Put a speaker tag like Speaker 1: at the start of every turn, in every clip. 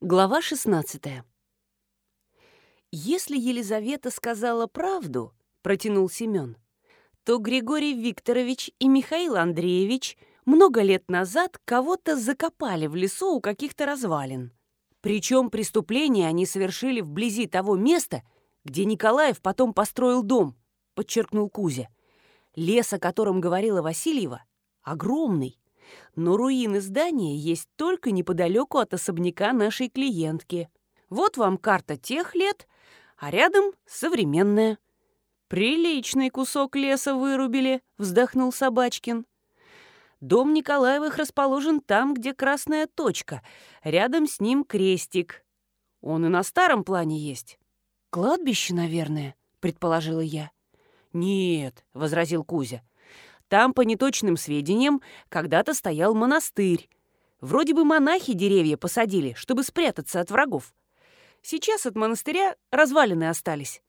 Speaker 1: Глава 16 «Если Елизавета сказала правду, — протянул Семен, — то Григорий Викторович и Михаил Андреевич много лет назад кого-то закопали в лесу у каких-то развалин. Причем преступление они совершили вблизи того места, где Николаев потом построил дом, — подчеркнул Кузя. Лес, о котором говорила Васильева, огромный, но руины здания есть только неподалеку от особняка нашей клиентки. Вот вам карта тех лет, а рядом современная. «Приличный кусок леса вырубили», — вздохнул Собачкин. Дом Николаевых расположен там, где красная точка. Рядом с ним крестик. Он и на старом плане есть. «Кладбище, наверное», — предположила я. «Нет», — возразил Кузя. Там, по неточным сведениям, когда-то стоял монастырь. Вроде бы монахи деревья посадили, чтобы спрятаться от врагов. Сейчас от монастыря развалины остались.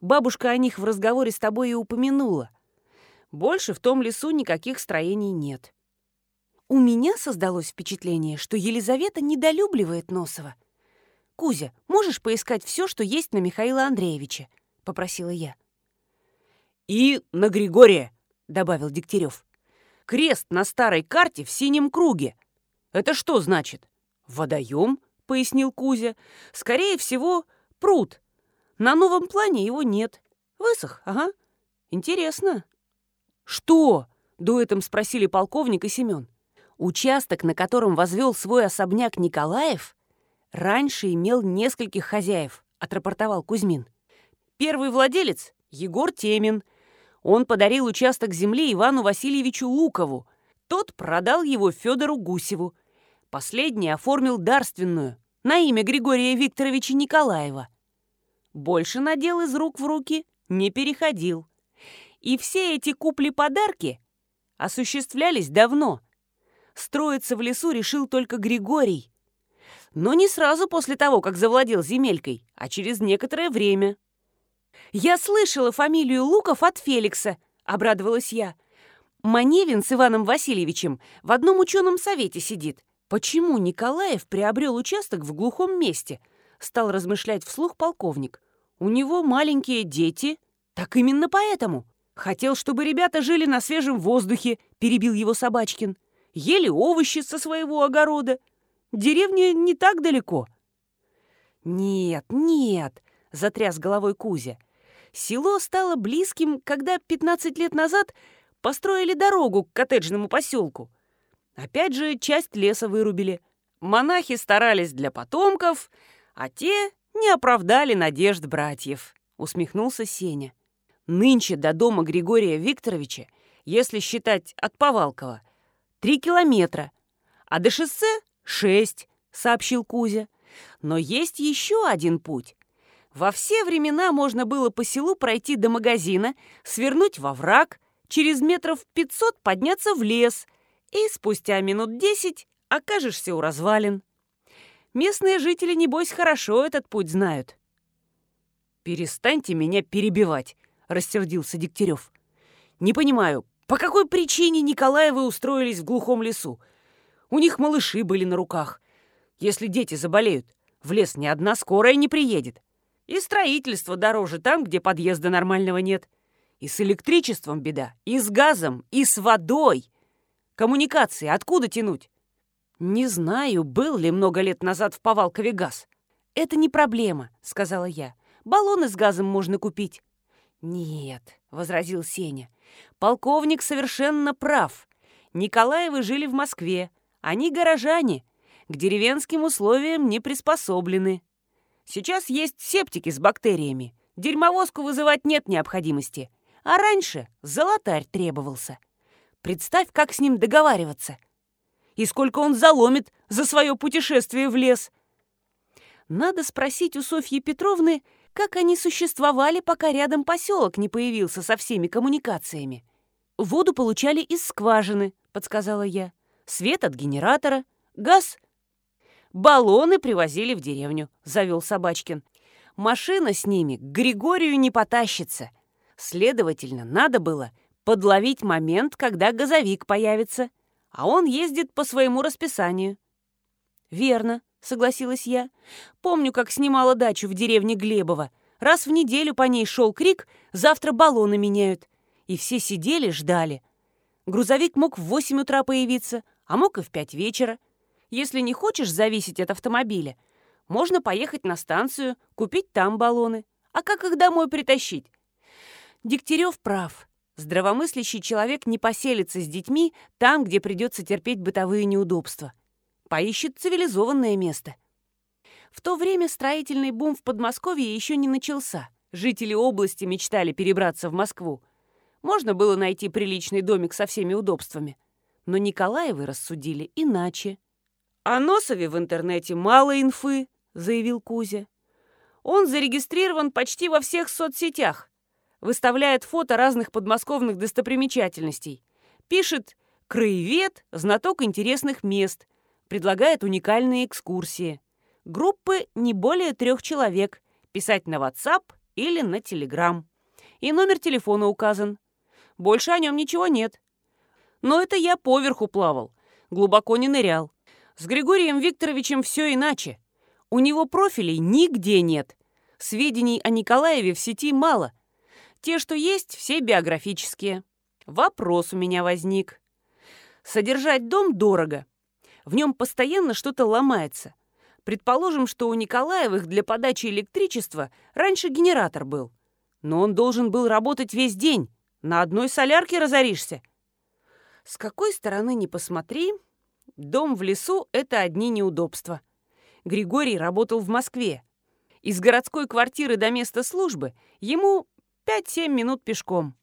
Speaker 1: Бабушка о них в разговоре с тобой и упомянула. Больше в том лесу никаких строений нет. У меня создалось впечатление, что Елизавета недолюбливает Носова. «Кузя, можешь поискать все, что есть на Михаила Андреевича?» — попросила я.
Speaker 2: «И на Григория», добавил Дегтярев. «Крест на старой карте в синем круге. Это что значит?» «Водоем», — пояснил Кузя. «Скорее всего, пруд. На новом плане его нет. Высох, ага. Интересно».
Speaker 1: «Что?» — дуэтом спросили полковник и Семен. Участок, на котором возвел свой особняк Николаев, раньше имел нескольких хозяев, отрапортовал Кузьмин.
Speaker 2: Первый владелец — Егор Темин — он подарил участок земли Ивану Васильевичу Лукову. Тот продал его Федору Гусеву. Последний оформил дарственную на имя Григория Викторовича Николаева. Больше надел из рук в руки не переходил. И все эти купли-подарки осуществлялись давно. Строиться в лесу решил только Григорий. Но не сразу после того, как завладел земелькой, а через некоторое время – «Я слышала фамилию Луков от Феликса», — обрадовалась я. «Маневин с Иваном Васильевичем в одном ученом совете сидит. Почему Николаев приобрел участок в глухом месте?» — стал размышлять вслух полковник. «У него маленькие дети». «Так именно поэтому. Хотел, чтобы ребята жили на свежем воздухе», — перебил его Собачкин. «Ели овощи со своего огорода. Деревня не так далеко». «Нет, нет», — затряс головой Кузя. «Село стало близким, когда 15 лет назад построили дорогу к коттеджному поселку. Опять же, часть леса вырубили. Монахи старались для потомков, а те не оправдали надежд братьев», — усмехнулся Сеня. «Нынче до дома Григория Викторовича, если считать от Повалкова, три километра, а до шоссе — шесть», — сообщил Кузя. «Но есть еще один путь». Во все времена можно было по селу пройти до магазина, свернуть во враг, через метров пятьсот подняться в лес и спустя минут десять окажешься у развалин. Местные жители, небось, хорошо этот путь знают. «Перестаньте меня перебивать», — рассердился Дегтярев. «Не понимаю, по какой причине Николаевы устроились в глухом лесу? У них малыши были на руках. Если дети заболеют, в лес ни одна скорая не приедет. И строительство дороже там, где подъезда нормального нет. И с электричеством беда, и с газом, и с водой. Коммуникации откуда тянуть?
Speaker 1: Не знаю, был ли много лет назад в Повалкове газ. Это не проблема, сказала я. Баллоны с газом можно купить. Нет, возразил Сеня. Полковник совершенно прав. Николаевы жили в Москве. Они горожане, к деревенским условиям не приспособлены. Сейчас есть септики с бактериями. Дерьмовозку вызывать нет необходимости. А раньше золотарь требовался. Представь, как с ним договариваться. И сколько он заломит за свое путешествие в лес. Надо спросить у Софьи Петровны, как они существовали, пока рядом поселок не появился со всеми коммуникациями. Воду получали из скважины, подсказала я. Свет от генератора, газ Баллоны привозили в деревню», — завел Собачкин. «Машина с ними к Григорию не потащится. Следовательно, надо было подловить момент, когда газовик появится, а он ездит по своему расписанию». «Верно», — согласилась я. «Помню, как снимала дачу в деревне Глебово. Раз в неделю по ней шел крик «Завтра баллоны меняют». И все сидели, ждали. Грузовик мог в восемь утра появиться, а мог и в пять вечера. Если не хочешь зависеть от автомобиля, можно поехать на станцию, купить там баллоны. А как их домой притащить? Дегтярев прав. Здравомыслящий человек не поселится с детьми там, где придется терпеть бытовые неудобства. Поищет цивилизованное место. В то время строительный бум в Подмосковье еще не начался. Жители области мечтали перебраться в Москву. Можно было найти приличный домик со всеми удобствами. Но Николаевы рассудили иначе. «О Носове в интернете мало инфы», — заявил Кузя. «Он зарегистрирован почти во всех соцсетях. Выставляет фото разных подмосковных достопримечательностей. Пишет «Краевед, знаток интересных мест», предлагает уникальные экскурсии. Группы не более трех человек. Писать на WhatsApp или на Telegram. И номер телефона указан. Больше о нем ничего нет. Но это я поверху плавал, глубоко не нырял. С Григорием Викторовичем все иначе. У него профилей нигде нет. Сведений о Николаеве в сети мало. Те, что есть, все биографические. Вопрос у меня возник. Содержать дом дорого. В нем постоянно что-то ломается. Предположим, что у Николаевых для подачи электричества раньше генератор был. Но он должен был работать весь день. На одной солярке разоришься. С какой стороны ни посмотри, дом в лесу — это одни неудобства. Григорий работал в Москве. Из городской квартиры до места службы ему 5-7 минут пешком.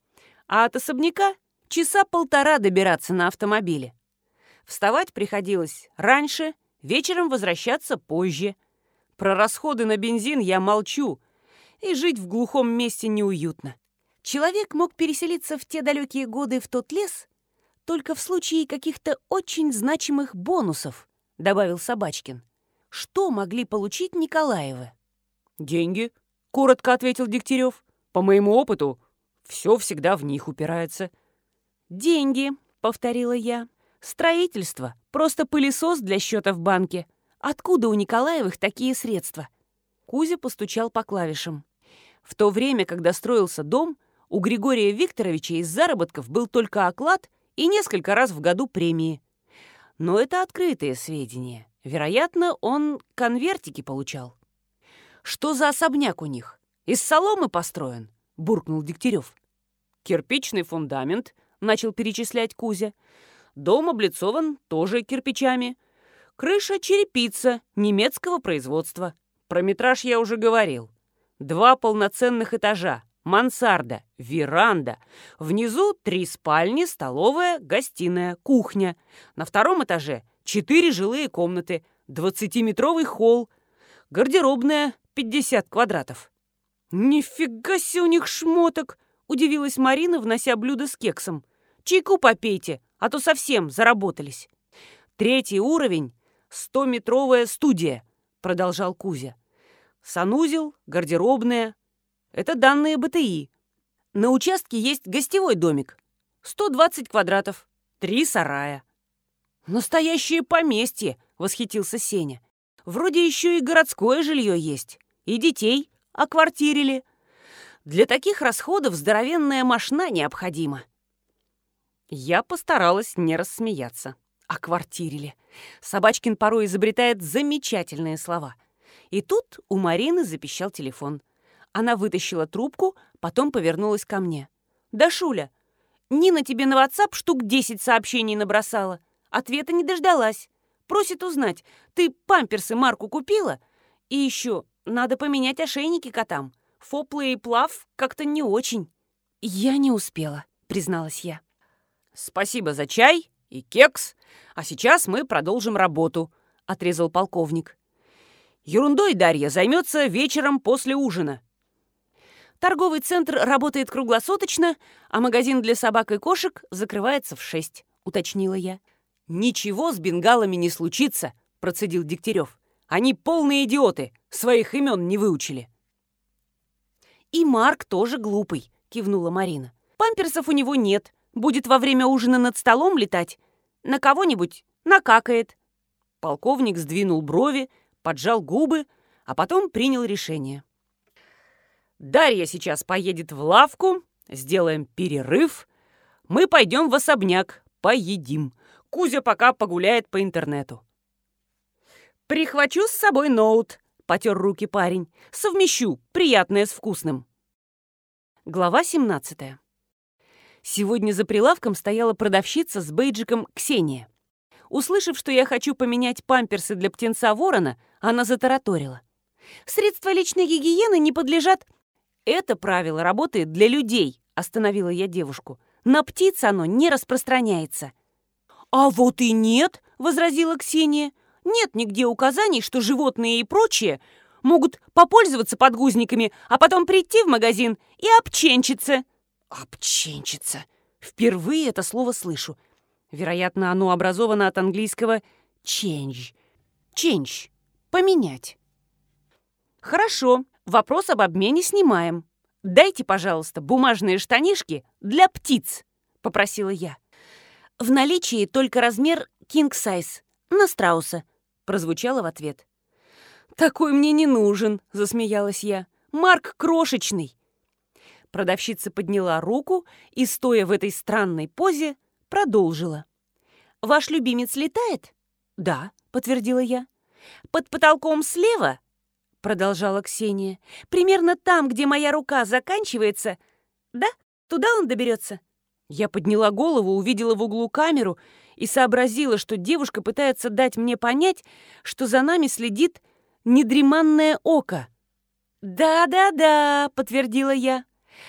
Speaker 1: А от особняка часа полтора добираться на автомобиле. Вставать приходилось раньше — вечером возвращаться позже. Про расходы на бензин я молчу, и жить в глухом месте неуютно. Человек мог переселиться в те далекие годы в тот лес только в случае каких-то очень значимых бонусов, добавил Собачкин. Что могли получить Николаевы?
Speaker 2: Деньги, коротко ответил Дегтярев. По моему опыту, все всегда в них упирается.
Speaker 1: Деньги, повторила я. Строительство — просто пылесос для счета в банке. Откуда у Николаевых такие средства? Кузя постучал по клавишам. В то время, когда строился дом, у Григория Викторовича из заработков был только оклад и несколько раз в году премии. Но это открытые сведения. Вероятно, он конвертики получал. «Что за особняк у них? Из соломы построен?» — буркнул Дегтярев.
Speaker 2: «Кирпичный фундамент», — начал перечислять Кузя. Дом облицован тоже кирпичами. Крыша черепица немецкого производства. Про метраж я уже говорил. Два полноценных этажа, мансарда, веранда. Внизу три спальни, столовая, гостиная, кухня. На втором этаже четыре жилые комнаты, 20-метровый холл, гардеробная 50 квадратов.
Speaker 1: «Нифига себе у них шмоток!» — удивилась Марина, внося блюдо с кексом. «Чайку попейте, а то совсем заработались. Третий уровень — стометровая студия, продолжал Кузя. Санузел, гардеробная. Это данные БТИ. На участке есть гостевой домик. 120 квадратов, три сарая. «Настоящее поместье!» — восхитился Сеня. «Вроде еще и городское жилье есть. И детей оквартирили. Для таких расходов здоровенная машина необходима». Я постаралась не рассмеяться. Оквартирили. Собачкин порой изобретает замечательные слова. И тут у Марины запищал телефон. Она вытащила трубку, потом повернулась ко мне. «Да, Шуля, Нина тебе на WhatsApp штук 10 сообщений набросала. Ответа не дождалась. Просит узнать, ты памперсы Марку купила? И еще, надо поменять ошейники котам. Фоплы и плав как-то не очень». «Я не успела», — призналась я.
Speaker 2: «Спасибо за чай и кекс, а сейчас мы продолжим работу», — отрезал полковник. «Ерундой Дарья займется вечером после ужина».
Speaker 1: Торговый центр работает круглосуточно, а магазин для собак и кошек закрывается в шесть», — уточнила я.
Speaker 2: «Ничего с бенгалами не случится», — процедил Дегтярев. «Они полные идиоты, своих имен не выучили».
Speaker 1: «И Марк тоже глупый», — кивнула Марина. «Памперсов у него нет, Будет во время ужина над столом летать. На кого-нибудь накакает».
Speaker 2: Полковник сдвинул брови, поджал губы, а потом принял решение. Дарья сейчас поедет в лавку, сделаем перерыв. Мы пойдем в особняк, поедим. Кузя пока погуляет по интернету. «Прихвачу с собой ноут», — потер руки парень. «Совмещу приятное с вкусным». Глава 17. Сегодня за прилавком стояла продавщица с бейджиком Ксения. Услышав, что я хочу поменять памперсы для птенца ворона, она затараторила. «Средства личной гигиены не подлежат...» «Это правило работает для людей», — остановила я девушку. «На птиц оно не распространяется». «А вот и нет», — возразила Ксения. «Нет нигде указаний, что животные и прочие могут попользоваться подгузниками, а потом прийти в магазин и обченчиться». «Обченчиться». Впервые это слово слышу. Вероятно, оно образовано от английского «change». «Change» — «поменять». «Хорошо, вопрос об обмене снимаем. Дайте, пожалуйста, бумажные штанишки для птиц», — попросила я. «В наличии только размер king size на страуса», — прозвучало в ответ. «Такой мне не нужен», — засмеялась я. «Марк крошечный». Продавщица подняла руку и, стоя в этой странной позе, продолжила. «Ваш любимец летает?» «Да», — подтвердила я. «Под потолком слева?» — продолжала Ксения. «Примерно там, где моя рука заканчивается. Да, туда он доберется?» Я подняла голову, увидела в углу камеру и сообразила, что девушка пытается дать мне понять, что за нами следит недреманное око. «Да-да-да», — подтвердила я.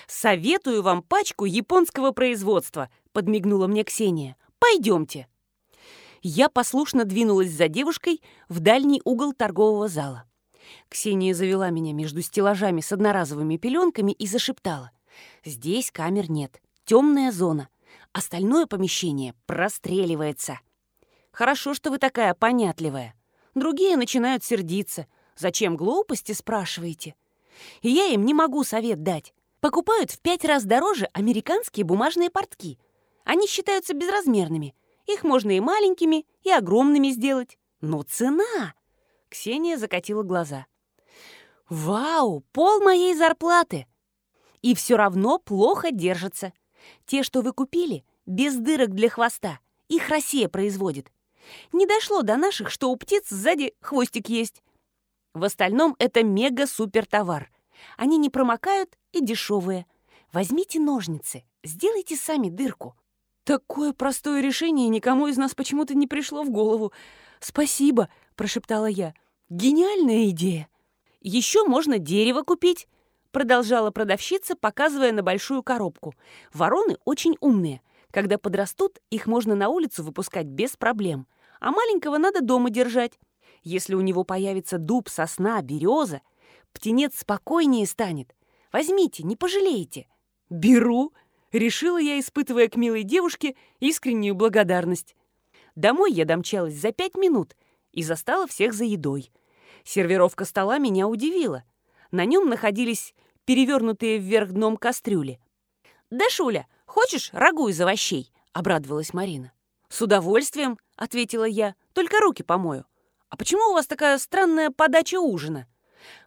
Speaker 2: «Советую вам пачку японского производства», — подмигнула мне Ксения. «Пойдемте». Я послушно двинулась за девушкой в дальний угол торгового зала. Ксения завела меня между стеллажами с одноразовыми пеленками и зашептала. «Здесь камер нет. Темная зона. Остальное помещение простреливается». «Хорошо, что вы такая понятливая. Другие начинают сердиться. Зачем глупости, спрашиваете?» И я им не могу совет дать. Покупают в пять раз дороже американские бумажные портки. Они считаются безразмерными. Их можно и маленькими, и огромными сделать. Но цена... Ксения закатила глаза. «Вау! Пол моей зарплаты!» И все равно плохо держатся. Те, что вы купили, без дырок для хвоста. Их Россия производит. Не дошло до наших, что у птиц сзади хвостик есть. В остальном это мега-супер товар. Они не промокают и дешевые. Возьмите ножницы, сделайте сами дырку. Такое простое решение никому из нас почему-то не пришло в голову. Спасибо, прошептала я. Гениальная идея. Еще можно дерево купить, продолжала продавщица, показывая на большую коробку. Вороны очень умные. Когда подрастут, их можно на улицу выпускать без проблем. А маленького надо дома держать. Если у него появится дуб, сосна, береза, птенец спокойнее станет. Возьмите, не пожалеете». «Беру», — решила я, испытывая к милой девушке искреннюю благодарность. Домой я домчалась за пять минут и застала всех за едой. Сервировка стола меня удивила. На нем находились перевернутые вверх дном кастрюли. «Да, Шуля, хочешь рагу из овощей?» — обрадовалась Марина. «С удовольствием», — ответила я, — «только руки помою». «А почему у вас такая странная подача ужина?»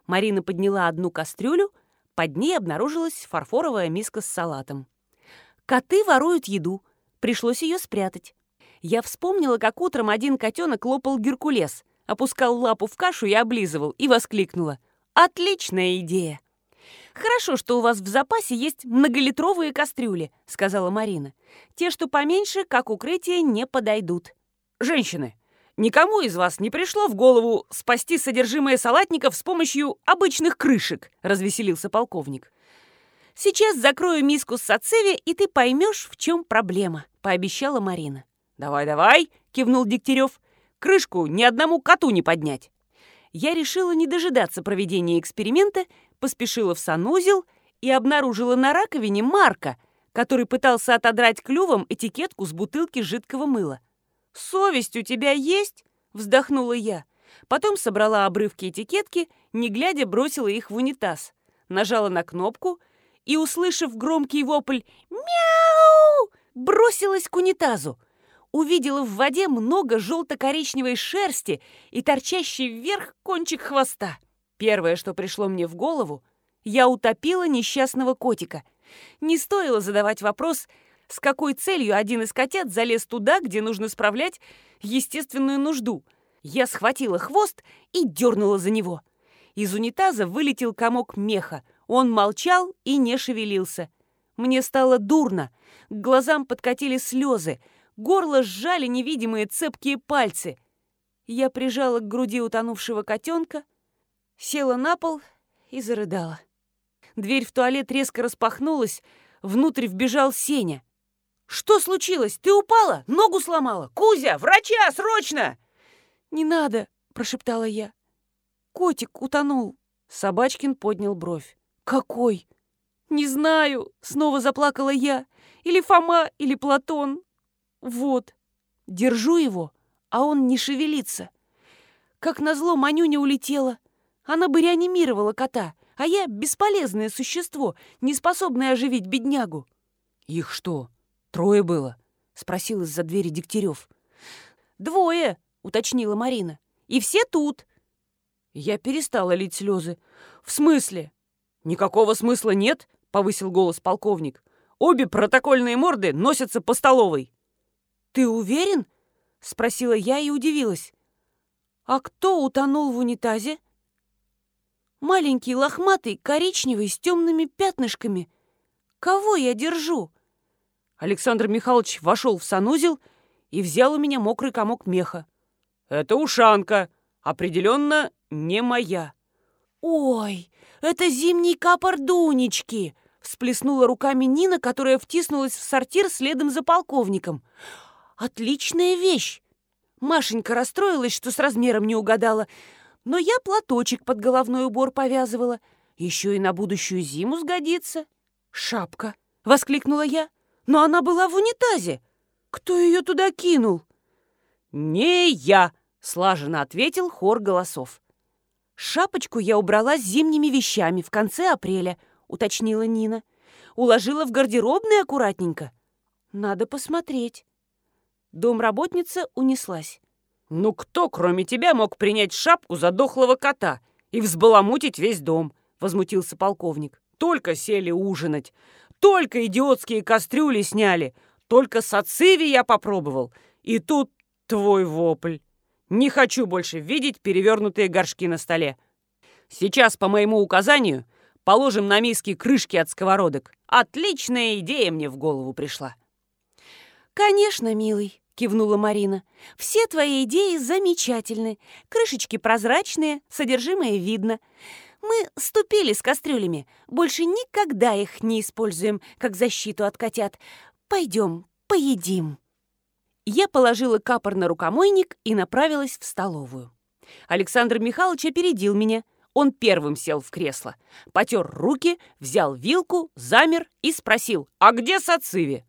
Speaker 2: Марина подняла одну кастрюлю, под ней обнаружилась фарфоровая миска с салатом. Коты воруют еду. Пришлось ее спрятать. Я вспомнила, как утром один котенок лопал геркулес, опускал лапу в кашу и облизывал, и воскликнула. «Отличная идея!» «Хорошо, что у вас в запасе есть многолитровые кастрюли», — сказала Марина. «Те, что поменьше, как укрытие, не подойдут». «Женщины, Никому из вас не пришло в голову спасти содержимое салатников с помощью обычных крышек?» — развеселился полковник. «Сейчас закрою миску с сацеви, и ты поймешь, в чем проблема», — пообещала Марина. «Давай-давай», — кивнул Дегтярев. «Крышку ни одному коту не поднять». Я решила не дожидаться проведения эксперимента, поспешила в санузел и обнаружила на раковине Марка, который пытался отодрать клювом этикетку с бутылки жидкого мыла. «Совесть у тебя есть?» — вздохнула я. Потом собрала обрывки этикетки, не глядя бросила их в унитаз. Нажала на кнопку и, услышав громкий вопль «Мяу!», бросилась к унитазу.
Speaker 1: Увидела в воде много желто-коричневой шерсти и торчащий вверх кончик хвоста. Первое, что пришло мне в голову, я утопила несчастного котика. Не стоило задавать вопрос, с какой целью один из котят залез туда, где нужно справлять естественную нужду. Я схватила хвост и дернула за него. Из унитаза вылетел комок меха. Он молчал и не шевелился. Мне стало дурно. К глазам подкатили слезы. Горло сжали невидимые цепкие пальцы. Я прижала к груди утонувшего котенка, села на пол и зарыдала. Дверь в туалет резко распахнулась, внутрь вбежал Сеня. «Что случилось? Ты упала? Ногу сломала? Кузя, врача, срочно!» «Не надо!» – прошептала я. «Котик утонул!» Собачкин поднял бровь. «Какой?» «Не знаю!» – снова заплакала я. «Или Фома, или Платон!» «Вот!» Держу его, а он не шевелится. Как назло, Манюня улетела. Она бы реанимировала кота, а я бесполезное существо, не способное оживить беднягу.
Speaker 2: «Их что, трое было?» — спросил из-за двери Дегтярев.
Speaker 1: «Двое!» — уточнила Марина. «И все тут!»
Speaker 2: Я перестала лить слезы. «В смысле?» «Никакого смысла нет!» — повысил голос полковник. «Обе протокольные морды носятся по столовой!»
Speaker 1: «Ты уверен?» — спросила я и удивилась. «А кто утонул в унитазе?» Маленький, лохматый, коричневый, с темными пятнышками. Кого я держу?
Speaker 2: Александр Михайлович вошел в санузел и взял у меня мокрый комок меха. Это ушанка. Определенно не моя.
Speaker 1: Ой, это зимний капор Дунечки! Всплеснула руками Нина, которая втиснулась в сортир следом за полковником. Отличная вещь! Машенька расстроилась, что с размером не угадала, но я платочек под головной убор повязывала. Еще и на будущую зиму сгодится. «Шапка!» — воскликнула я. «Но она была в унитазе! Кто ее туда кинул?»
Speaker 2: «Не я!» — слаженно ответил хор голосов.
Speaker 1: «Шапочку я убрала с зимними вещами в конце апреля», — уточнила Нина. «Уложила в гардеробной аккуратненько. Надо посмотреть». Домработница унеслась.
Speaker 2: «Ну кто, кроме тебя, мог принять шапку задохлого кота и взбаламутить весь дом?» — возмутился полковник. «Только сели ужинать, только идиотские кастрюли сняли, только сациви я попробовал, и тут твой вопль. Не хочу больше видеть перевернутые горшки на столе. Сейчас, по моему указанию, положим на миски крышки от сковородок. Отличная идея мне в голову пришла».
Speaker 1: «Конечно, милый», — кивнула Марина. «Все твои идеи замечательны. Крышечки прозрачные, содержимое видно. Мы ступили с кастрюлями. Больше никогда их не используем как защиту от котят. Пойдем, поедим». Я положила капор на рукомойник и направилась в столовую. Александр Михайлович опередил меня. Он первым сел в кресло, потер руки, взял вилку, замер и спросил, «А где Сациви?»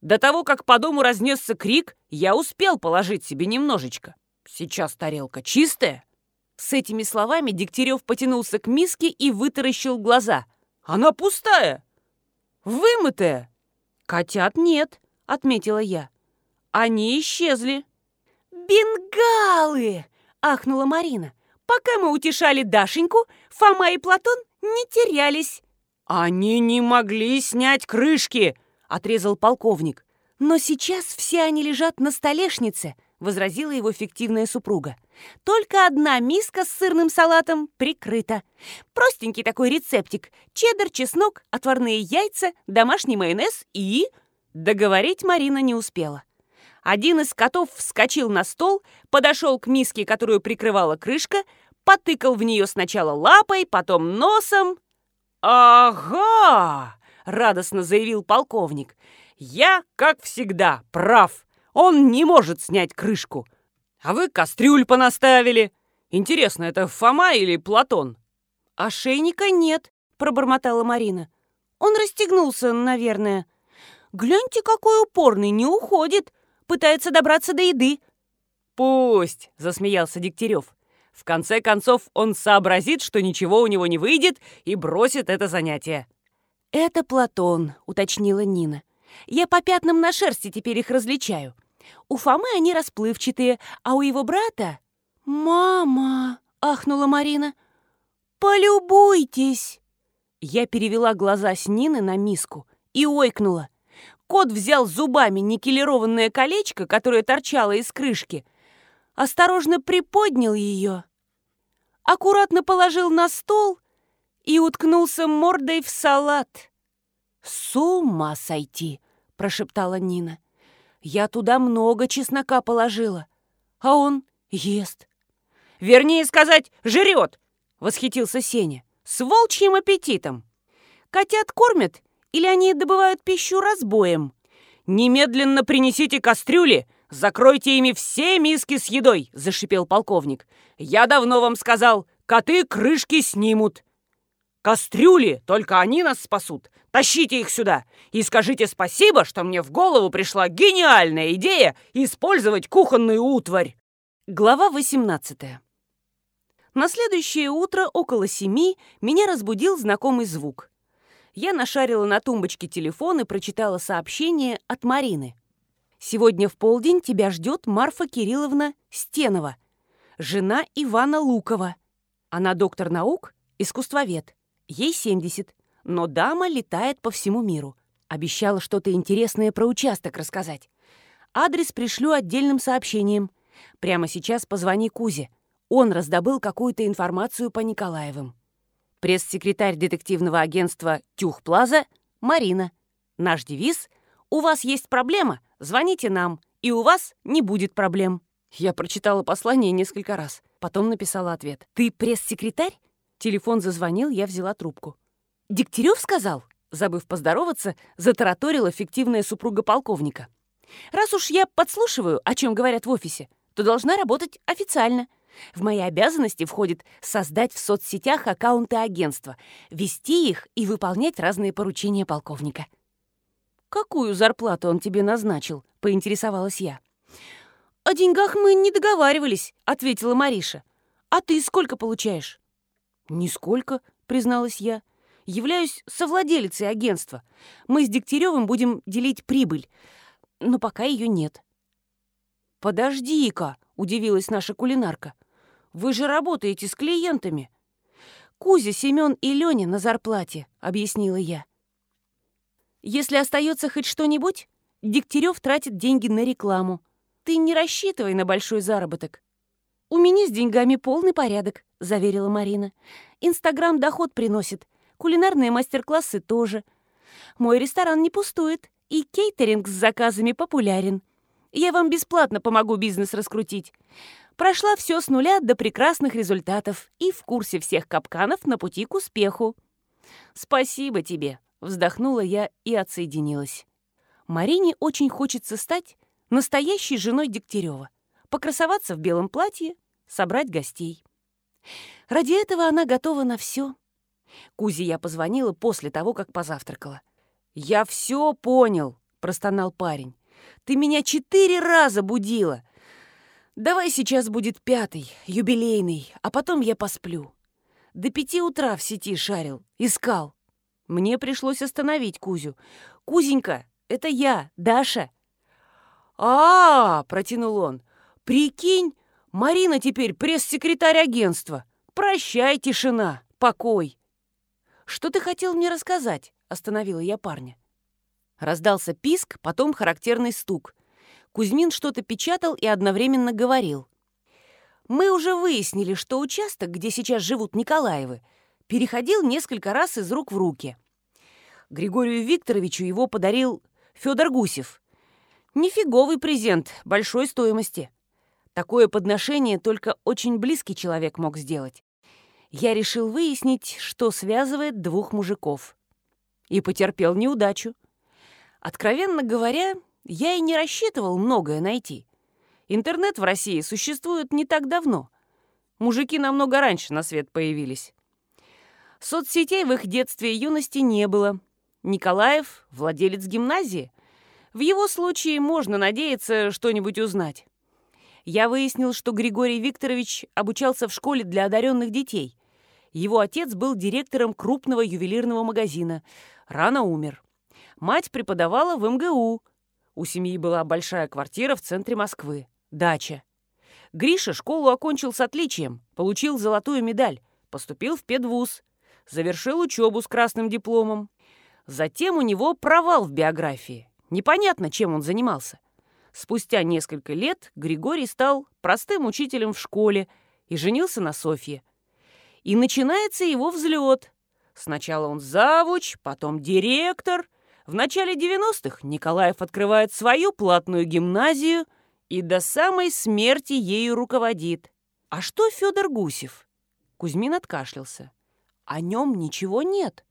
Speaker 1: До того, как по дому разнесся крик, я успел положить себе немножечко. Сейчас тарелка чистая. С этими словами Дегтярев потянулся к миске и вытаращил глаза. Она пустая. Вымытая. Котят нет, отметила я. Они исчезли. «Бенгалы!» — ахнула Марина. «Пока мы утешали Дашеньку, Фома и Платон не терялись».
Speaker 2: «Они не могли снять крышки!» — отрезал полковник.
Speaker 1: «Но сейчас все они лежат на столешнице», — возразила его фиктивная супруга. «Только одна миска с сырным салатом прикрыта. Простенький такой рецептик. Чеддер, чеснок, отварные яйца, домашний майонез и...» Договорить Марина не успела. Один из котов вскочил на стол, подошел к миске, которую прикрывала крышка, потыкал в нее сначала лапой, потом носом.
Speaker 2: «Ага!» Радостно заявил полковник. «Я, как всегда, прав. Он не может снять крышку. А вы кастрюль понаставили. Интересно, это Фома или Платон?»
Speaker 1: «Ошейника нет», — пробормотала Марина. «Он расстегнулся, наверное. Гляньте, какой упорный, не уходит. Пытается добраться до еды».
Speaker 2: «Пусть», — засмеялся Дегтярев. «В конце концов, он сообразит, что ничего у него не выйдет, и бросит это занятие».
Speaker 1: «Это Платон», — уточнила Нина. «Я по пятнам на шерсти теперь их различаю. У Фомы они расплывчатые, а у его брата... «Мама!» — ахнула Марина. «Полюбуйтесь!» Я перевела глаза с Нины на миску и ойкнула. Кот взял зубами никелированное колечко, которое торчало из крышки, осторожно приподнял ее, аккуратно положил на стол и уткнулся мордой в салат. «С ума сойти!» — прошептала Нина. «Я туда много чеснока положила, а он ест».
Speaker 2: «Вернее сказать, жрет!» — восхитился Сеня. «С волчьим аппетитом!»
Speaker 1: «Котят кормят или они добывают пищу разбоем?»
Speaker 2: «Немедленно принесите кастрюли, закройте ими все миски с едой!» — зашипел полковник. «Я давно вам сказал, коты крышки снимут!» «Кастрюли! Только они нас спасут! Тащите их сюда! И скажите спасибо, что мне в голову пришла гениальная идея использовать кухонную утварь!»
Speaker 1: Глава 18 На следующее утро около семи меня разбудил знакомый звук. Я нашарила на тумбочке телефон и прочитала сообщение от Марины. «Сегодня в полдень тебя ждет Марфа Кирилловна Стенова, жена Ивана Лукова. Она доктор наук, искусствовед. Ей 70, но дама летает по всему миру. Обещала что-то интересное про участок рассказать. Адрес пришлю отдельным сообщением. Прямо сейчас позвони Кузе. Он раздобыл какую-то информацию по Николаевым. Пресс-секретарь детективного агентства «Тюхплаза» Марина. Наш девиз «У вас есть проблема? Звоните нам, и у вас не будет проблем». Я прочитала послание несколько раз. Потом написала ответ. «Ты пресс-секретарь?» Телефон зазвонил, я взяла трубку. «Дегтярев сказал?» Забыв поздороваться, затараторила фиктивная супруга полковника. «Раз уж я подслушиваю, о чем говорят в офисе, то должна работать официально. В мои обязанности входит создать в соцсетях аккаунты агентства, вести их и выполнять разные поручения полковника». «Какую зарплату он тебе назначил?» — поинтересовалась я. «О деньгах мы не договаривались», — ответила Мариша. «А ты сколько получаешь?» «Нисколько», — призналась я. «Являюсь совладелицей агентства. Мы с Дегтяревым будем делить прибыль, но пока ее нет». «Подожди-ка», — удивилась наша кулинарка. «Вы же работаете с клиентами». «Кузя, Семен и Леня на зарплате», — объяснила я. «Если остается хоть что-нибудь, Дегтярев тратит деньги на рекламу. Ты не рассчитывай на большой заработок». «У меня с деньгами полный порядок», — заверила Марина. «Инстаграм доход приносит, кулинарные мастер-классы тоже. Мой ресторан не пустует, и кейтеринг с заказами популярен. Я вам бесплатно помогу бизнес раскрутить. Прошла все с нуля до прекрасных результатов и в курсе всех капканов на пути к успеху». «Спасибо тебе», — вздохнула я и отсоединилась. Марине очень хочется стать настоящей женой Дегтярева покрасоваться в белом платье, собрать гостей. Ради этого она готова на все. Кузе я позвонила после того, как позавтракала. «Я все понял», — простонал парень. «Ты меня четыре раза будила. Давай сейчас будет пятый, юбилейный, а потом я посплю». До пяти утра в сети шарил, искал. Мне пришлось остановить Кузю. «Кузенька, это я, Даша». «А, -а, -а — протянул он, Прикинь, Марина теперь пресс-секретарь агентства. Прощай, тишина, покой. Что ты хотел мне рассказать? Остановила я парня. Раздался писк, потом характерный стук. Кузьмин что-то печатал и одновременно говорил. Мы уже выяснили, что участок, где сейчас живут Николаевы, переходил несколько раз из рук в руки. Григорию Викторовичу его подарил Федор Гусев. Нифиговый презент большой стоимости. Такое подношение только очень близкий человек мог сделать. Я решил выяснить, что связывает двух мужиков. И потерпел неудачу. Откровенно говоря, я и не рассчитывал многое найти. Интернет в России существует не так давно. Мужики намного раньше на свет появились. Соцсетей в их детстве и юности не было. Николаев — владелец гимназии. В его случае можно надеяться что-нибудь узнать я выяснил, что Григорий Викторович обучался в школе для одаренных детей. Его отец был директором крупного ювелирного магазина. Рано умер. Мать преподавала в МГУ.
Speaker 2: У семьи была большая квартира в центре Москвы, дача. Гриша школу окончил с отличием, получил золотую медаль, поступил в педвуз, завершил учебу с красным дипломом. Затем у него провал в биографии. Непонятно, чем он занимался. Спустя несколько лет Григорий стал простым учителем в школе и женился на Софье. И начинается его взлет. Сначала он завуч, потом директор. В начале 90-х Николаев открывает свою платную гимназию и до самой смерти ею руководит. А что Федор Гусев? Кузьмин откашлялся. О нем ничего нет.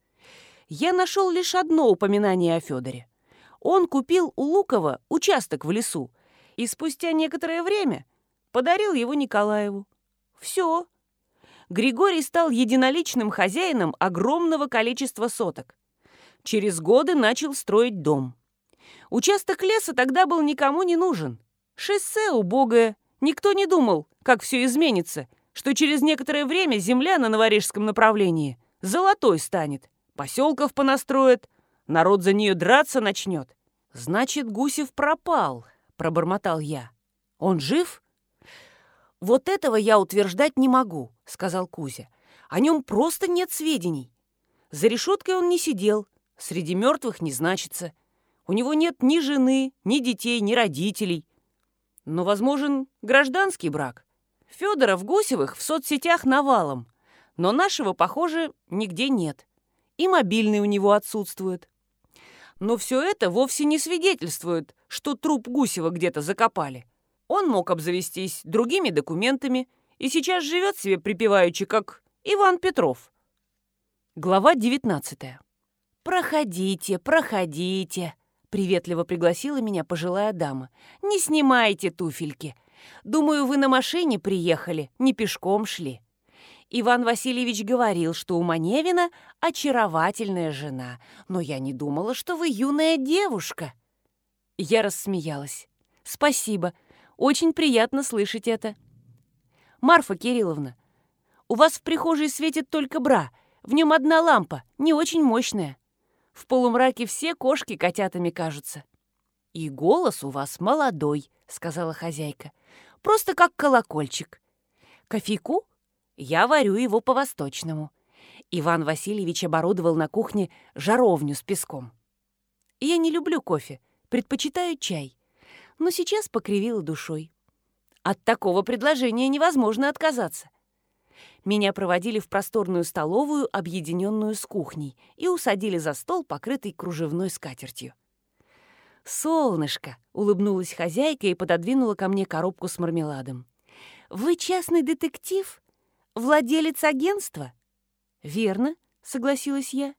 Speaker 2: Я нашел лишь одно упоминание о Федоре. Он купил у Лукова участок в лесу и спустя некоторое время подарил его Николаеву. Все. Григорий стал единоличным хозяином огромного количества соток. Через годы начал строить дом. Участок леса тогда был никому не нужен. Шоссе убогое. Никто не думал, как все изменится, что через некоторое время земля на Новорижском направлении золотой станет. Поселков понастроят, народ за нее драться начнет. Значит, Гусев пропал, пробормотал я. Он жив? Вот этого я утверждать не могу, сказал Кузя. О нем просто нет сведений. За решеткой он не сидел, среди мертвых не значится. У него нет ни жены, ни детей, ни родителей. Но возможен гражданский брак. Федора в Гусевых в соцсетях навалом, но нашего, похоже, нигде нет. И мобильный у него отсутствует. Но все это вовсе не свидетельствует, что труп Гусева где-то закопали. Он мог обзавестись другими документами и сейчас живет себе припеваючи, как Иван Петров. Глава 19 «Проходите, проходите», — приветливо пригласила меня пожилая дама. «Не снимайте туфельки. Думаю, вы на машине приехали, не пешком шли». Иван Васильевич говорил, что у Маневина очаровательная жена, но я не думала, что вы юная девушка. Я рассмеялась. «Спасибо. Очень приятно слышать это». «Марфа Кирилловна, у вас в прихожей светит только бра. В нем одна лампа, не очень мощная. В полумраке все кошки котятами кажутся». «И голос у вас молодой», — сказала хозяйка. «Просто как колокольчик. Кофейку? Я варю его по-восточному». Иван Васильевич оборудовал на кухне жаровню с песком. «Я не люблю кофе, предпочитаю чай. Но сейчас покривила душой. От такого предложения невозможно отказаться. Меня проводили в просторную столовую, объединенную с кухней, и усадили за стол, покрытый кружевной скатертью. «Солнышко!» — улыбнулась хозяйка и пододвинула ко мне коробку с мармеладом. «Вы частный детектив? Владелец агентства?» «Верно», — согласилась я.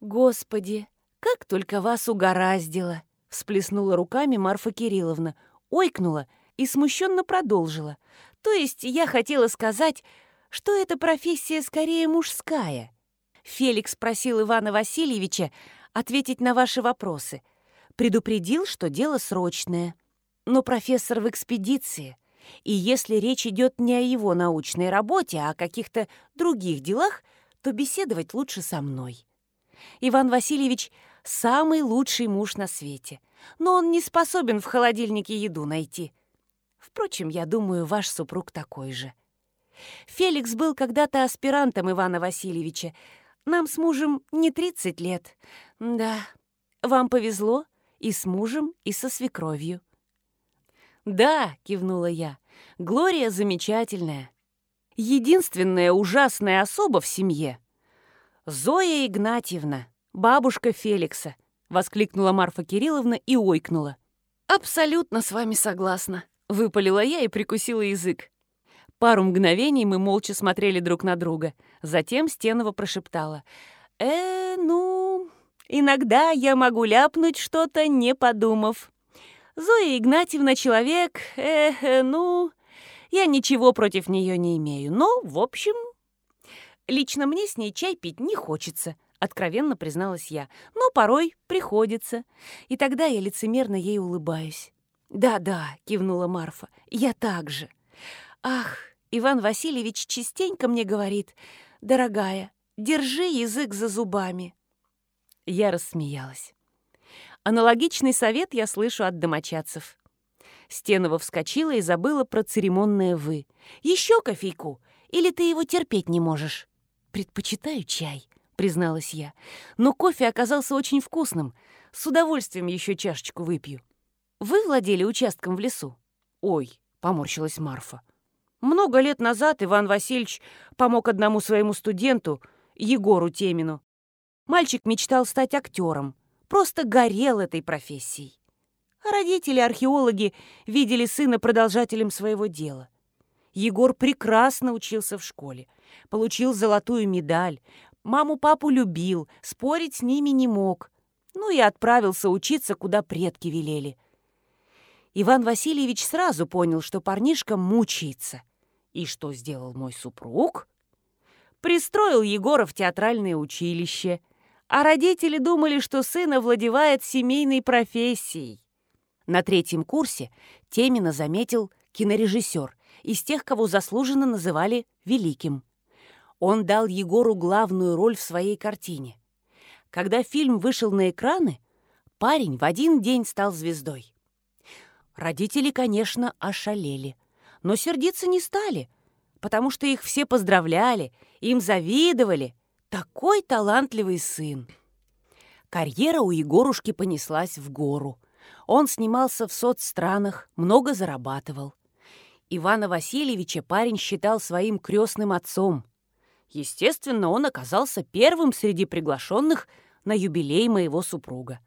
Speaker 2: «Господи, как только вас угораздило!» — всплеснула руками Марфа Кирилловна, ойкнула и смущенно продолжила. «То есть я хотела сказать, что эта профессия скорее мужская. Феликс просил Ивана Васильевича ответить на ваши вопросы. Предупредил, что дело срочное. Но профессор в экспедиции. И если речь идет не о его научной работе, а о каких-то других делах, то беседовать лучше со мной. Иван Васильевич — самый лучший муж на свете, но он не способен в холодильнике еду найти. Впрочем, я думаю, ваш супруг такой же. Феликс был когда-то аспирантом Ивана Васильевича. Нам с мужем не 30 лет. Да, вам повезло и с мужем, и со свекровью. «Да», — кивнула я, — «Глория замечательная. Единственная ужасная особа в семье — Зоя Игнатьевна, бабушка Феликса», — воскликнула Марфа Кирилловна и ойкнула. «Абсолютно с вами согласна», — выпалила я и прикусила язык. Пару мгновений мы молча смотрели друг на друга. Затем Стенова прошептала. «Э, ну, иногда я могу ляпнуть что-то, не подумав. Зоя Игнатьевна человек, э, э, ну, я ничего против нее не имею. Но, в общем, лично мне с ней чай пить не хочется». — откровенно призналась я. «Но порой приходится. И тогда я лицемерно ей улыбаюсь». «Да-да», — кивнула Марфа, — «я так же». «Ах, Иван Васильевич частенько мне говорит, «Дорогая, держи язык за зубами». Я рассмеялась.
Speaker 1: Аналогичный совет я слышу от домочадцев. Стенова вскочила и забыла про церемонное «вы». «Еще кофейку? Или ты его терпеть не можешь?» «Предпочитаю чай», — призналась я. «Но кофе оказался очень вкусным. С удовольствием еще чашечку выпью». «Вы владели участком в лесу?»
Speaker 2: «Ой», — поморщилась Марфа. «Много лет назад Иван Васильевич помог одному своему студенту, Егору Темину. Мальчик мечтал стать актером, просто горел этой профессией. Родители-археологи видели сына продолжателем своего дела. Егор прекрасно учился в школе, получил золотую медаль, маму-папу любил, спорить с ними не мог. Ну и отправился учиться, куда предки велели. Иван Васильевич сразу понял, что парнишка мучается. И что сделал мой супруг? Пристроил Егора в театральное училище, а родители думали, что сын овладевает семейной профессией. На третьем курсе Темина заметил кинорежиссер из тех, кого заслуженно называли «великим». Он дал Егору главную роль в своей картине. Когда фильм вышел на экраны, парень в один день стал звездой. Родители, конечно, ошалели, но сердиться не стали, потому что их все поздравляли, им завидовали. Такой талантливый сын! Карьера у Егорушки понеслась в гору. Он снимался в соцстранах, много зарабатывал. Ивана Васильевича парень считал своим крестным отцом. Естественно, он оказался первым среди приглашенных на юбилей моего супруга.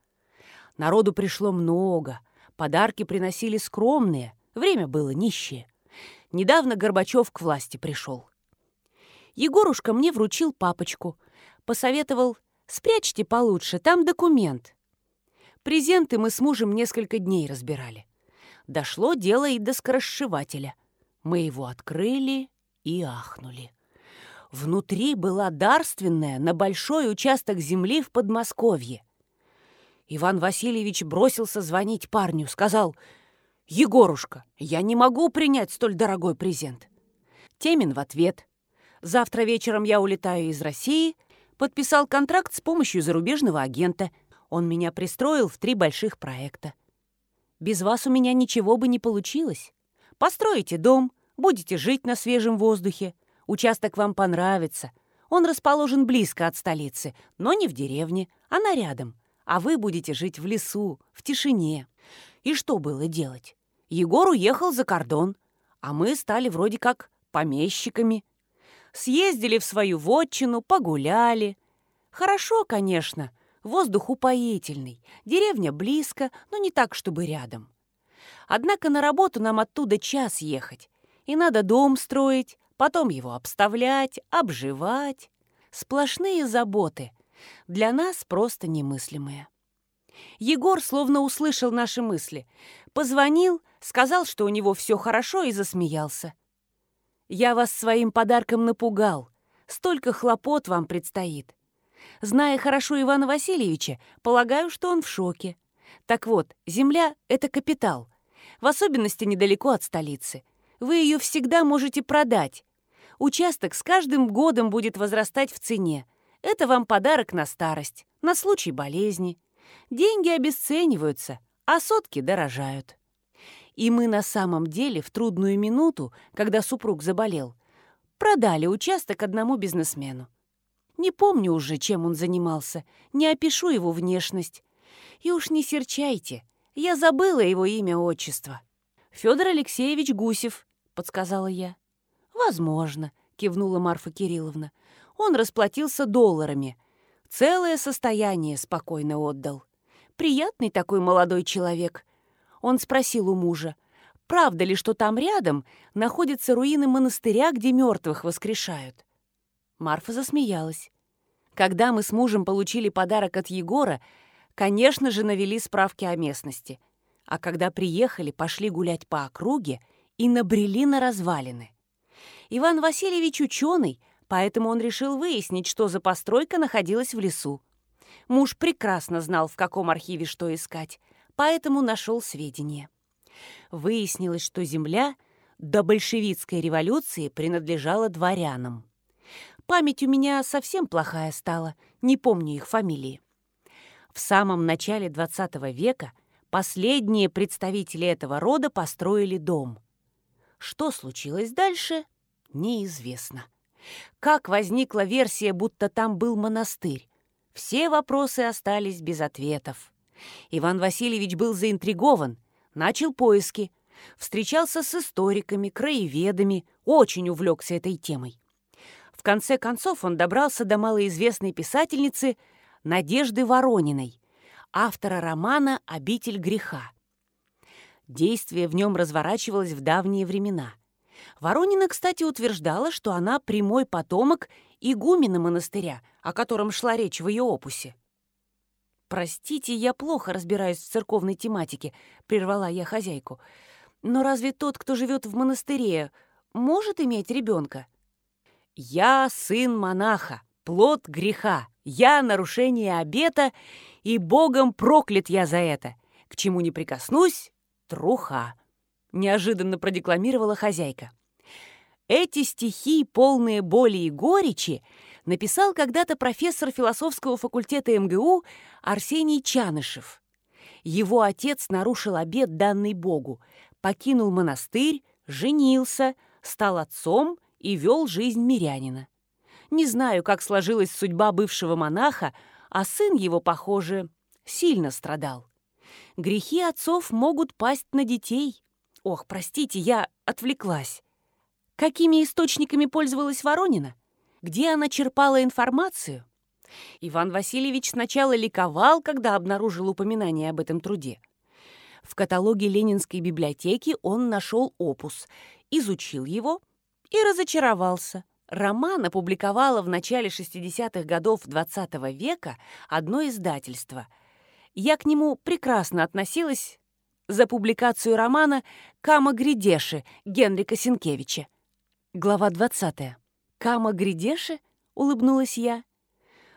Speaker 2: Народу пришло много, подарки приносили скромные, время было нищее. Недавно Горбачев к власти пришел. Егорушка мне вручил папочку, посоветовал «спрячьте получше, там документ». Презенты мы с мужем несколько дней разбирали дошло дело и до скоросшивателя. Мы его открыли и ахнули. Внутри была дарственная на большой участок земли в Подмосковье. Иван Васильевич бросился звонить парню, сказал, «Егорушка, я не могу принять столь дорогой презент». Темин в ответ, «Завтра вечером я улетаю из России», подписал контракт с помощью зарубежного агента. Он меня пристроил в три больших проекта. Без вас у меня ничего бы не получилось. Построите дом, будете жить на свежем воздухе. Участок вам понравится. Он расположен близко от столицы, но не в деревне, она рядом. А вы будете жить в лесу, в тишине. И что было делать? Егор уехал за кордон, а мы стали вроде как помещиками. Съездили в свою вотчину, погуляли. Хорошо, конечно, Воздух упоительный, деревня близко, но не так, чтобы рядом. Однако на работу нам оттуда час ехать, и надо дом строить, потом его обставлять, обживать. Сплошные заботы, для нас просто немыслимые. Егор словно услышал наши мысли, позвонил, сказал, что у него все хорошо, и засмеялся. «Я вас своим подарком напугал. Столько хлопот вам предстоит. Зная хорошо Ивана Васильевича, полагаю, что он в шоке. Так вот, земля — это капитал. В особенности недалеко от столицы. Вы ее всегда можете продать. Участок с каждым годом будет возрастать в цене. Это вам подарок на старость, на случай болезни. Деньги обесцениваются, а сотки дорожают. И мы на самом деле в трудную минуту, когда супруг заболел, продали участок одному бизнесмену. Не помню уже, чем он занимался, не опишу его внешность. И уж не серчайте, я забыла его имя-отчество. Федор Алексеевич Гусев, подсказала я. Возможно, кивнула Марфа Кирилловна. Он расплатился долларами. Целое состояние спокойно отдал. Приятный такой молодой человек. Он спросил у мужа, правда ли, что там рядом находятся руины монастыря, где мертвых воскрешают. Марфа засмеялась. Когда мы с мужем получили подарок от Егора, конечно же, навели справки о местности. А когда приехали, пошли гулять по округе и набрели на развалины. Иван Васильевич ученый, поэтому он решил выяснить, что за постройка находилась в лесу. Муж прекрасно знал, в каком архиве что искать, поэтому нашел сведения. Выяснилось, что земля до большевистской революции принадлежала дворянам. Память у меня совсем плохая стала, не помню их фамилии. В самом начале XX века последние представители этого рода построили дом. Что случилось дальше, неизвестно. Как возникла версия, будто там был монастырь? Все вопросы остались без ответов. Иван Васильевич был заинтригован, начал поиски, встречался с историками, краеведами, очень увлекся этой темой. В конце концов он добрался до малоизвестной писательницы Надежды Ворониной, автора романа «Обитель греха». Действие в нем разворачивалось в давние времена. Воронина, кстати, утверждала, что она прямой потомок игумена монастыря, о котором шла речь в ее опусе. «Простите, я плохо разбираюсь в церковной тематике», — прервала я хозяйку. «Но разве тот, кто живет в монастыре, может иметь ребенка?» «Я сын монаха, плод греха, я нарушение обета, и Богом проклят я за это. К чему не прикоснусь, труха», — неожиданно продекламировала хозяйка. Эти стихи, полные боли и горечи, написал когда-то профессор философского факультета МГУ Арсений Чанышев. Его отец нарушил обет, данный Богу, покинул монастырь, женился, стал отцом и вел жизнь мирянина. Не знаю, как сложилась судьба бывшего монаха, а сын его, похоже, сильно страдал. Грехи отцов могут пасть на детей. Ох, простите, я отвлеклась. Какими источниками пользовалась Воронина? Где она черпала информацию? Иван Васильевич сначала ликовал, когда обнаружил упоминание об этом труде. В каталоге Ленинской библиотеки он нашел опус, изучил его и разочаровался. Роман опубликовало в начале 60-х годов XX -го века одно издательство. Я к нему прекрасно относилась за публикацию романа «Кама Гридеши» Генрика Сенкевича. Глава 20. «Кама Гридеши?» — улыбнулась я.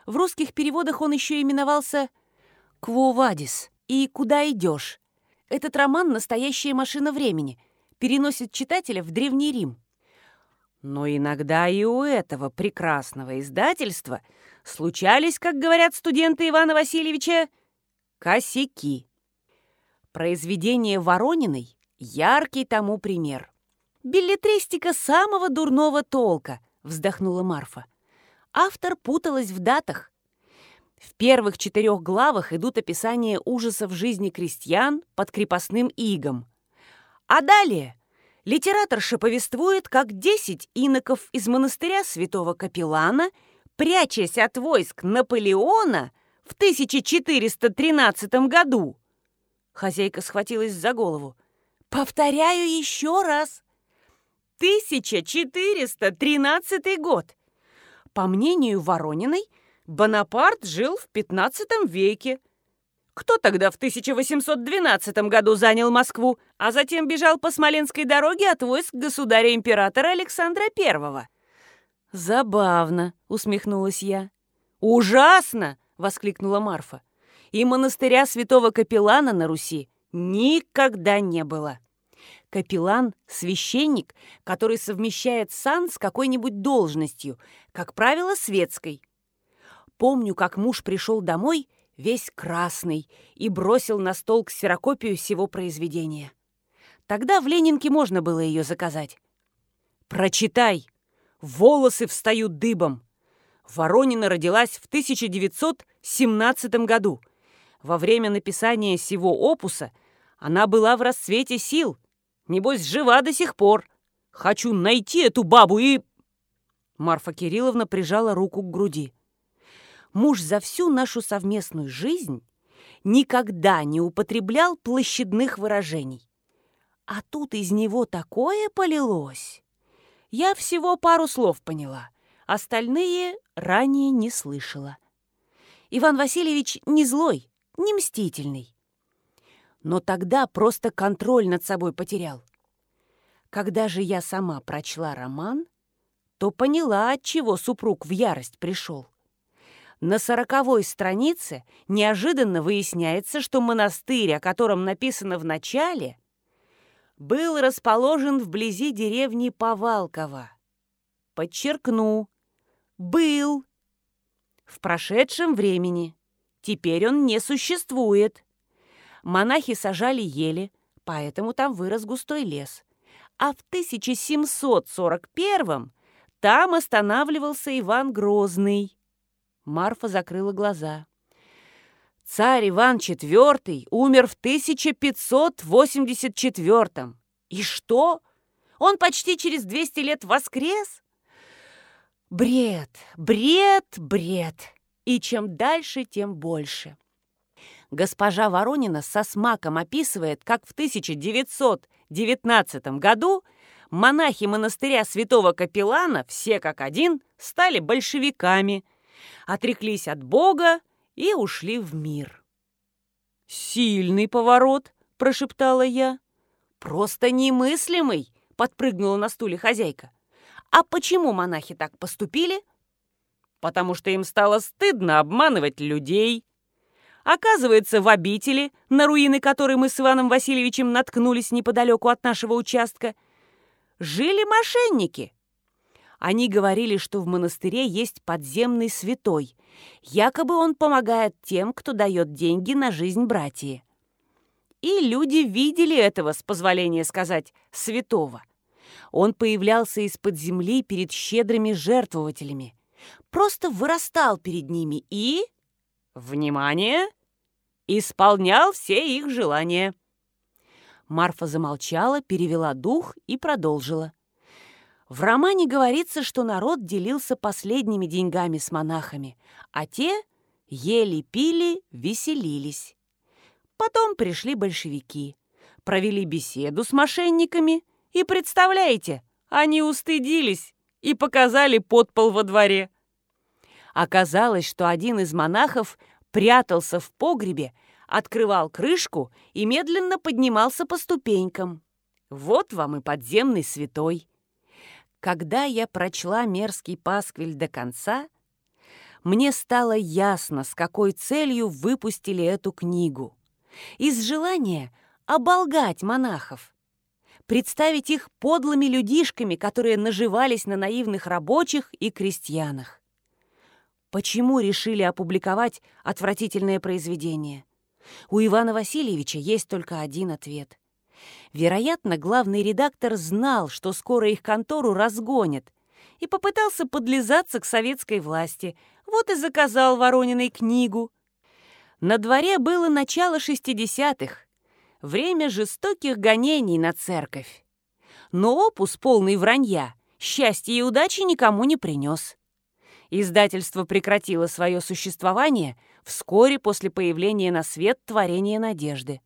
Speaker 2: В русских переводах он еще именовался «Квовадис» и «Куда идешь?». Этот роман — настоящая машина времени, переносит читателя в Древний Рим. Но иногда и у этого прекрасного издательства случались, как говорят студенты Ивана Васильевича, косяки. Произведение Ворониной — яркий тому пример. «Билетристика самого дурного толка», — вздохнула Марфа. Автор путалась в датах. В первых четырех главах идут описания ужасов жизни крестьян под крепостным игом. А далее литераторша повествует, как десять иноков из монастыря святого Капеллана, прячась от войск Наполеона в 1413 году. Хозяйка схватилась за голову. «Повторяю еще раз!» 1413 год. По мнению Ворониной, Бонапарт жил в 15 веке. Кто тогда в 1812 году занял Москву, а затем бежал по Смоленской дороге от войск государя-императора Александра I? «Забавно», — усмехнулась я. «Ужасно!» — воскликнула Марфа. «И монастыря святого Капеллана на Руси никогда не было». Капеллан – священник, который совмещает сан с какой-нибудь должностью, как правило, светской. Помню, как муж пришел домой весь красный и бросил на стол ксерокопию всего произведения. Тогда в Ленинке можно было ее заказать. «Прочитай! Волосы встают дыбом!» Воронина родилась в 1917 году. Во время написания сего опуса она была в расцвете сил – Небось, жива до сих пор. Хочу найти эту бабу и...» Марфа Кирилловна прижала руку к груди. Муж за всю нашу совместную жизнь никогда не употреблял площадных выражений. А тут из него такое полилось. Я всего пару слов поняла, остальные ранее не слышала. Иван Васильевич не злой, не мстительный но тогда просто контроль над собой потерял. Когда же я сама прочла роман, то поняла, от чего супруг в ярость пришел. На сороковой странице неожиданно выясняется, что монастырь, о котором написано в начале, был расположен вблизи деревни Повалково. Подчеркну, был в прошедшем времени.
Speaker 1: Теперь он не существует. Монахи сажали ели, поэтому там вырос густой лес. А в 1741 там останавливался Иван Грозный. Марфа закрыла глаза. Царь Иван IV умер в 1584 И что? Он почти через 200 лет воскрес? Бред, бред, бред. И чем дальше, тем больше. Госпожа Воронина со смаком описывает, как в 1919 году монахи монастыря святого Капеллана, все как один, стали большевиками, отреклись от Бога и ушли в мир. «Сильный поворот», — прошептала я. «Просто немыслимый», — подпрыгнула на стуле хозяйка. «А почему монахи так поступили?» «Потому что им стало стыдно обманывать людей». Оказывается, в обители, на руины которой мы с Иваном Васильевичем наткнулись неподалеку от нашего участка, жили мошенники. Они говорили, что в монастыре есть подземный святой, Якобы он помогает тем, кто дает деньги на жизнь братья. И люди видели этого, с позволения сказать, святого. Он появлялся из-под земли перед щедрыми жертвователями. Просто вырастал перед ними и... Внимание! Исполнял все их желания. Марфа замолчала, перевела дух и продолжила. В романе говорится, что народ делился последними деньгами с монахами, а те ели, пили, веселились. Потом пришли большевики, провели беседу с мошенниками, и, представляете, они устыдились и показали подпол во дворе. Оказалось, что один из монахов прятался в погребе, открывал крышку и медленно поднимался по ступенькам. Вот вам и подземный святой. Когда я прочла мерзкий пасквиль до конца, мне стало ясно, с какой целью выпустили эту книгу. Из желания оболгать монахов, представить их подлыми людишками, которые наживались на наивных рабочих и крестьянах. Почему решили опубликовать отвратительное произведение? У Ивана Васильевича есть только один ответ. Вероятно, главный редактор знал, что скоро их контору разгонят, и попытался подлизаться к советской власти. Вот и заказал Ворониной книгу. На дворе было начало 60-х, время жестоких гонений на церковь. Но опус, полный вранья, счастья и удачи никому не принес. Издательство прекратило свое существование вскоре после появления на свет творения надежды.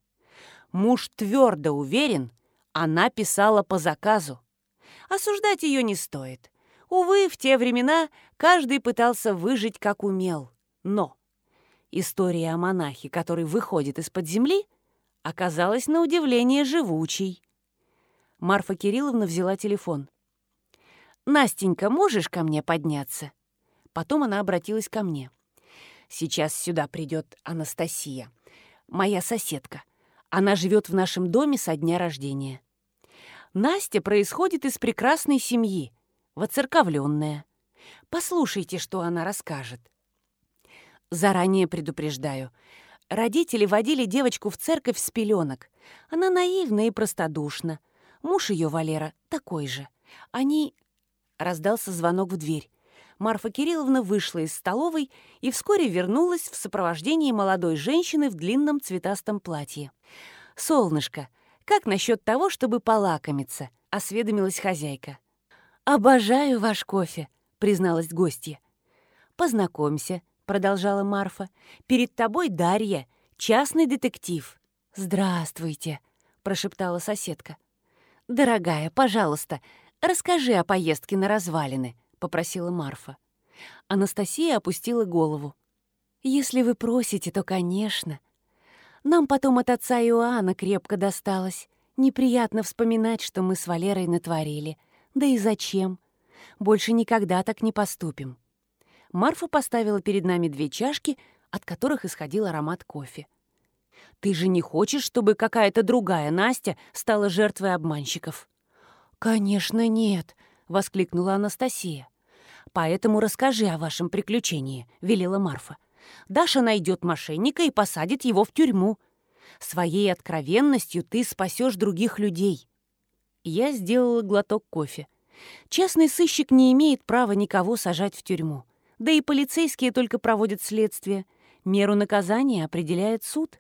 Speaker 1: Муж твердо уверен, она писала по заказу. Осуждать ее не стоит. Увы, в те времена каждый пытался выжить как умел. Но история о монахе, который выходит из-под земли, оказалась на удивление живучей. Марфа Кирилловна взяла телефон. «Настенька, можешь ко мне подняться?» Потом она обратилась ко мне. «Сейчас сюда придет Анастасия, моя соседка. Она живет в нашем доме со дня рождения. Настя происходит из прекрасной семьи, воцерковленная. Послушайте, что она расскажет. Заранее предупреждаю. Родители водили девочку в церковь с пеленок. Она наивна и простодушна. Муж ее, Валера, такой же. Они... Раздался звонок в дверь. Марфа Кирилловна вышла из столовой и вскоре вернулась в сопровождении молодой женщины в длинном цветастом платье. «Солнышко, как насчет того, чтобы полакомиться?» — осведомилась хозяйка. «Обожаю ваш кофе», — призналась гостья. «Познакомься», — продолжала Марфа. «Перед тобой Дарья, частный детектив». «Здравствуйте», — прошептала соседка. «Дорогая, пожалуйста, расскажи о поездке на развалины», — попросила Марфа. Анастасия опустила голову. «Если вы просите, то, конечно. Нам потом от отца Иоанна крепко досталось. Неприятно вспоминать, что мы с Валерой натворили. Да и зачем? Больше никогда так не поступим». Марфа поставила перед нами две чашки, от которых исходил аромат кофе. «Ты же не хочешь, чтобы какая-то другая Настя стала жертвой обманщиков?» «Конечно нет», — воскликнула Анастасия. «Поэтому расскажи о вашем приключении», — велела Марфа. Даша найдет мошенника и посадит его в тюрьму. Своей откровенностью ты спасешь других людей. Я сделала глоток кофе. Честный сыщик не имеет права никого сажать в тюрьму. Да и полицейские только проводят следствие. Меру наказания определяет суд.